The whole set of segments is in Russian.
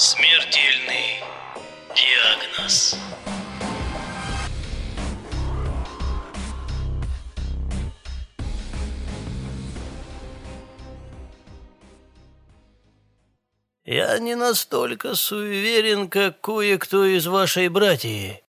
Смертельный диагноз. Я не настолько суеверен, как кое-кто из вашей братьи.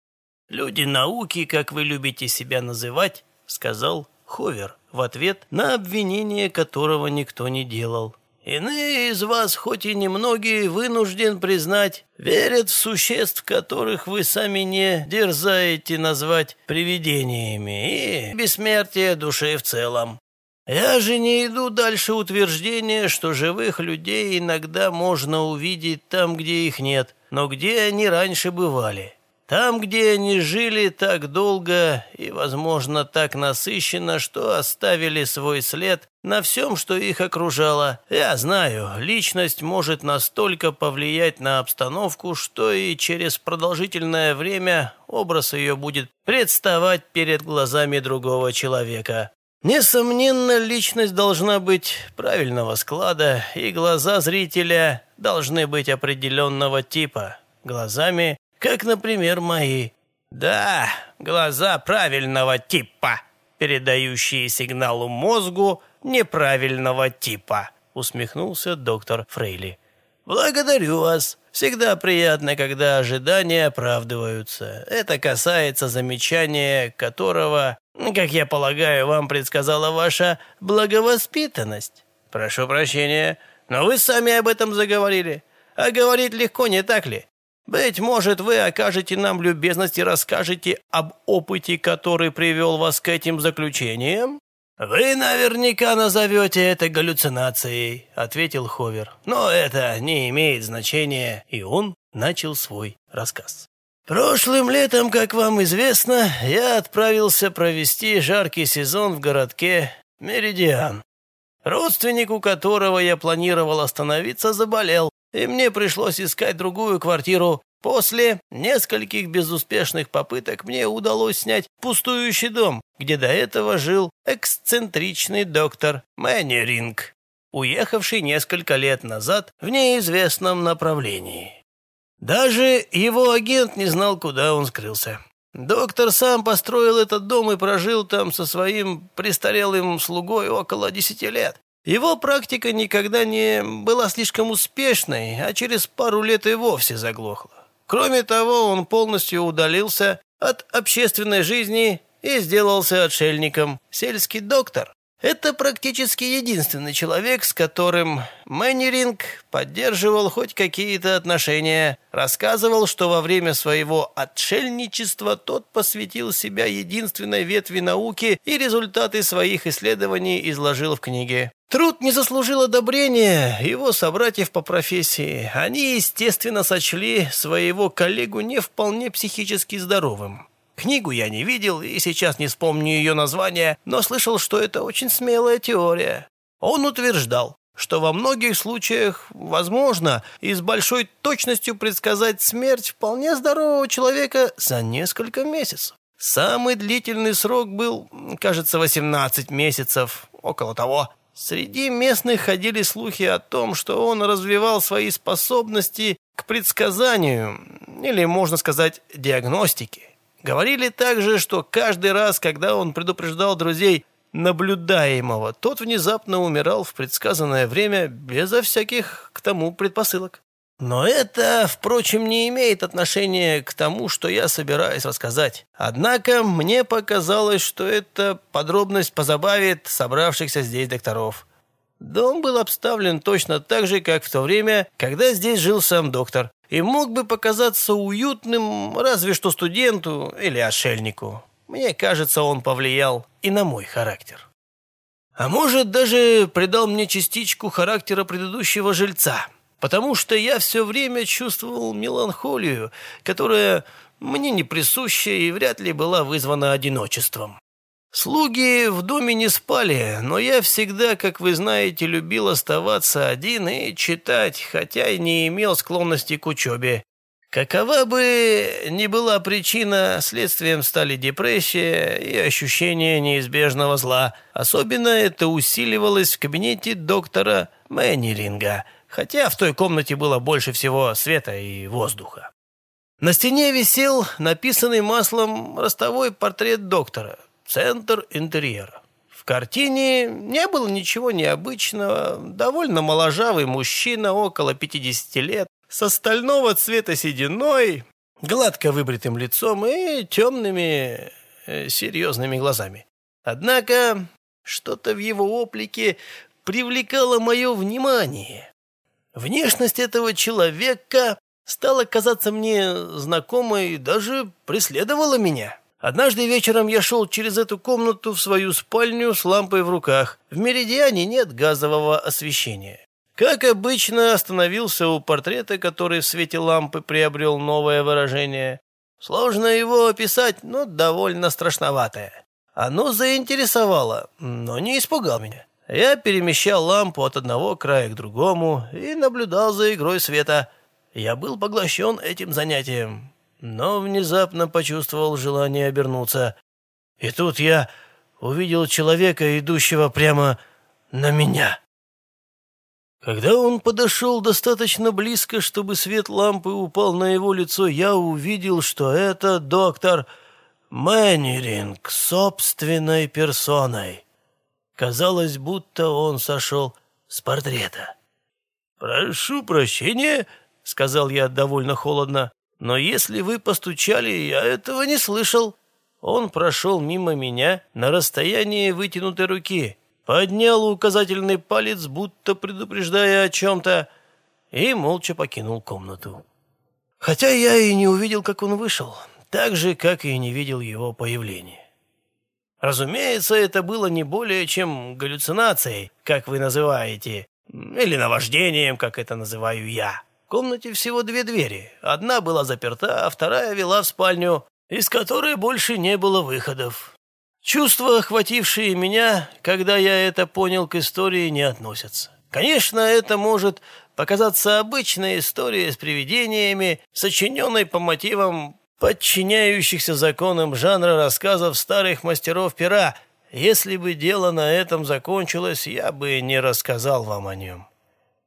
Люди науки, как вы любите себя называть, сказал Ховер в ответ на обвинение, которого никто не делал. Иные из вас, хоть и немногие, вынужден признать, верят в существ, которых вы сами не дерзаете назвать привидениями, и бессмертие души в целом. Я же не иду дальше утверждения, что живых людей иногда можно увидеть там, где их нет, но где они раньше бывали. Там, где они жили так долго и, возможно, так насыщенно, что оставили свой след на всем, что их окружало. Я знаю, личность может настолько повлиять на обстановку, что и через продолжительное время образ ее будет представать перед глазами другого человека. Несомненно, личность должна быть правильного склада, и глаза зрителя должны быть определенного типа. Глазами, как, например, мои. Да, глаза правильного типа, передающие сигналу мозгу неправильного типа, усмехнулся доктор Фрейли. Благодарю вас. Всегда приятно, когда ожидания оправдываются. Это касается замечания, которого как я полагаю, вам предсказала ваша благовоспитанность. Прошу прощения, но вы сами об этом заговорили. А говорить легко, не так ли? Быть может, вы окажете нам любезность и расскажете об опыте, который привел вас к этим заключениям? «Вы наверняка назовете это галлюцинацией», — ответил Ховер. «Но это не имеет значения». И он начал свой рассказ. Прошлым летом, как вам известно, я отправился провести жаркий сезон в городке Меридиан. Родственник, у которого я планировал остановиться, заболел, и мне пришлось искать другую квартиру. После нескольких безуспешных попыток мне удалось снять пустующий дом, где до этого жил эксцентричный доктор Мэннеринг, уехавший несколько лет назад в неизвестном направлении. Даже его агент не знал, куда он скрылся. Доктор сам построил этот дом и прожил там со своим престарелым слугой около десяти лет. Его практика никогда не была слишком успешной, а через пару лет и вовсе заглохла. Кроме того, он полностью удалился от общественной жизни и сделался отшельником. Сельский доктор это практически единственный человек, с которым Мэннеринг поддерживал хоть какие-то отношения. Рассказывал, что во время своего отшельничества тот посвятил себя единственной ветви науки и результаты своих исследований изложил в книге. Труд не заслужил одобрения его собратьев по профессии. Они, естественно, сочли своего коллегу не вполне психически здоровым. Книгу я не видел и сейчас не вспомню ее название, но слышал, что это очень смелая теория. Он утверждал, что во многих случаях возможно и с большой точностью предсказать смерть вполне здорового человека за несколько месяцев. Самый длительный срок был, кажется, 18 месяцев, около того. Среди местных ходили слухи о том, что он развивал свои способности к предсказанию, или, можно сказать, диагностике. Говорили также, что каждый раз, когда он предупреждал друзей наблюдаемого, тот внезапно умирал в предсказанное время безо всяких к тому предпосылок. Но это, впрочем, не имеет отношения к тому, что я собираюсь рассказать. Однако мне показалось, что эта подробность позабавит собравшихся здесь докторов. Дом был обставлен точно так же, как в то время, когда здесь жил сам доктор и мог бы показаться уютным разве что студенту или отшельнику. Мне кажется, он повлиял и на мой характер. А может, даже придал мне частичку характера предыдущего жильца, потому что я все время чувствовал меланхолию, которая мне не присуща и вряд ли была вызвана одиночеством. Слуги в доме не спали, но я всегда, как вы знаете, любил оставаться один и читать, хотя и не имел склонности к учебе. Какова бы ни была причина, следствием стали депрессия и ощущение неизбежного зла. Особенно это усиливалось в кабинете доктора Мэннеринга, хотя в той комнате было больше всего света и воздуха. На стене висел написанный маслом ростовой портрет доктора, центр интерьера. В картине не было ничего необычного. Довольно моложавый мужчина, около 50 лет, с стального цвета сединой, гладко выбритым лицом и темными э, серьезными глазами. Однако что-то в его оплике привлекало мое внимание. Внешность этого человека стала казаться мне знакомой и даже преследовала меня. Однажды вечером я шел через эту комнату в свою спальню с лампой в руках. В Меридиане нет газового освещения. Как обычно, остановился у портрета, который в свете лампы приобрел новое выражение. Сложно его описать, но довольно страшноватое. Оно заинтересовало, но не испугал меня. Я перемещал лампу от одного края к другому и наблюдал за игрой света. Я был поглощен этим занятием но внезапно почувствовал желание обернуться. И тут я увидел человека, идущего прямо на меня. Когда он подошел достаточно близко, чтобы свет лампы упал на его лицо, я увидел, что это доктор Мэннеринг собственной персоной. Казалось, будто он сошел с портрета. «Прошу прощения», — сказал я довольно холодно. Но если вы постучали, я этого не слышал. Он прошел мимо меня на расстоянии вытянутой руки, поднял указательный палец, будто предупреждая о чем-то, и молча покинул комнату. Хотя я и не увидел, как он вышел, так же, как и не видел его появления. Разумеется, это было не более чем галлюцинацией, как вы называете, или наваждением, как это называю я. Комнате всего две двери. Одна была заперта, а вторая вела в спальню, из которой больше не было выходов. Чувства, охватившие меня, когда я это понял, к истории не относятся. Конечно, это может показаться обычной историей с привидениями, сочиненной по мотивам подчиняющихся законам жанра рассказов старых мастеров пера. Если бы дело на этом закончилось, я бы не рассказал вам о нем.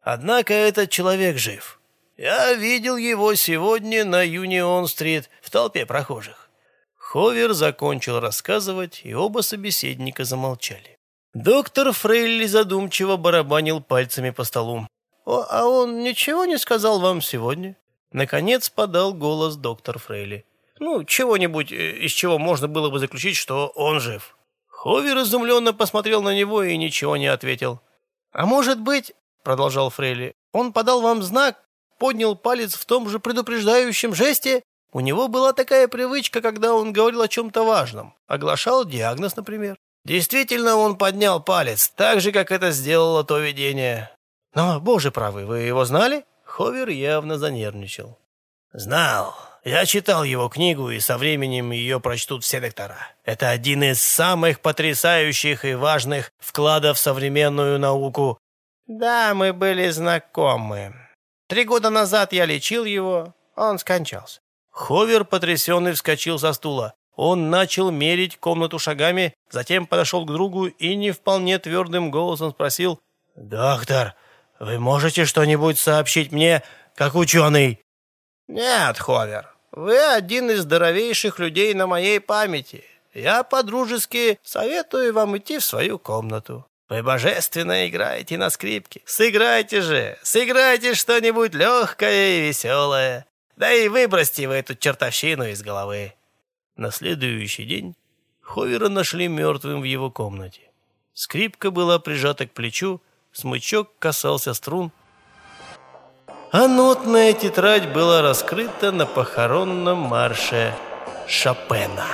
Однако этот человек жив. Я видел его сегодня на Юнион-стрит в толпе прохожих». Ховер закончил рассказывать, и оба собеседника замолчали. Доктор Фрейли задумчиво барабанил пальцами по столу. «О, а он ничего не сказал вам сегодня?» Наконец подал голос доктор Фрейли. «Ну, чего-нибудь, э, из чего можно было бы заключить, что он жив». Ховер изумленно посмотрел на него и ничего не ответил. «А может быть, — продолжал Фрейли, — он подал вам знак, поднял палец в том же предупреждающем жесте. У него была такая привычка, когда он говорил о чем-то важном. Оглашал диагноз, например. Действительно, он поднял палец, так же, как это сделало то видение. Но, боже правый, вы его знали? Ховер явно занервничал. Знал. Я читал его книгу, и со временем ее прочтут все доктора. Это один из самых потрясающих и важных вкладов в современную науку. Да, мы были знакомы. Три года назад я лечил его, он скончался». Ховер, потрясенный, вскочил со стула. Он начал мерить комнату шагами, затем подошел к другу и не вполне твердым голосом спросил, «Доктор, вы можете что-нибудь сообщить мне, как ученый?» «Нет, Ховер, вы один из здоровейших людей на моей памяти. Я по-дружески советую вам идти в свою комнату. Вы божественно играете на скрипке. Сыграйте же, сыграйте что-нибудь легкое и веселое. Да и выбросьте вы эту чертовщину из головы». На следующий день Ховера нашли мертвым в его комнате. Скрипка была прижата к плечу, смычок касался струн, а нотная тетрадь была раскрыта на похоронном марше Шопена.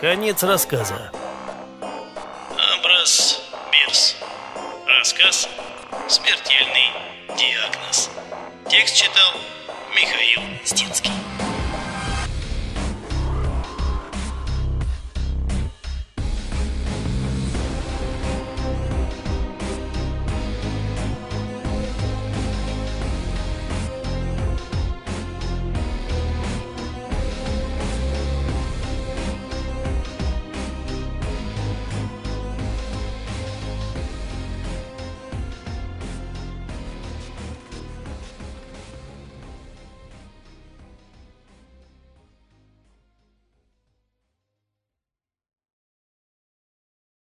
Конец рассказа. Рассказ «Смертельный диагноз». Текст читал Михаил Стинский.